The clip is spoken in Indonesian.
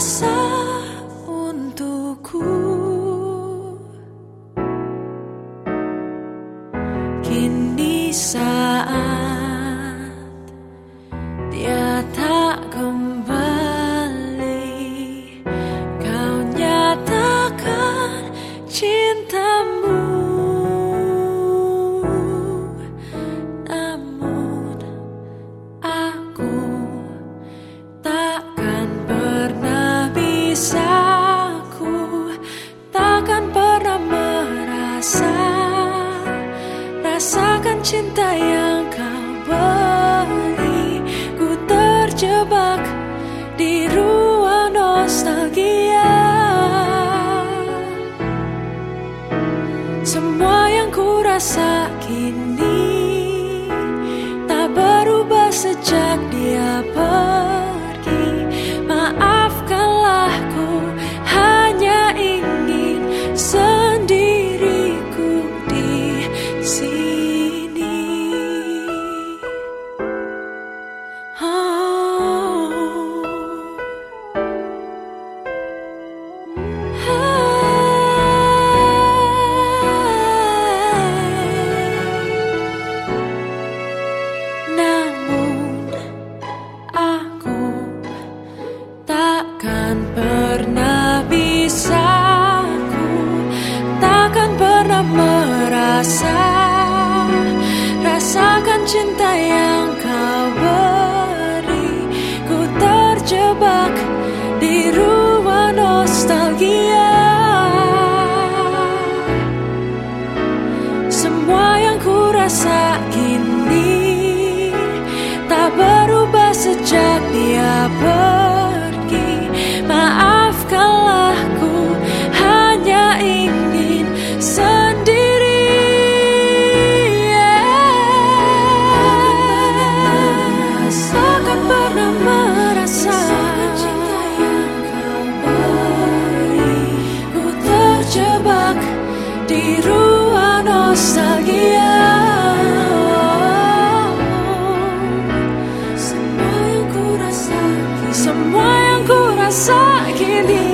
besar untukku. Kini saya rasakan cinta yang kau beri. Ku terjebak di ruang nostalgia. Semua yang ku rasa kini Tak berubah sejak dia pergi takkan pernah bisa ku takkan pernah merasa. Rasakan cinta yang kau beri ku terjebak di ruang nostalgia. Semua yang ku rasa kini tak berubah sejak dia pergi só que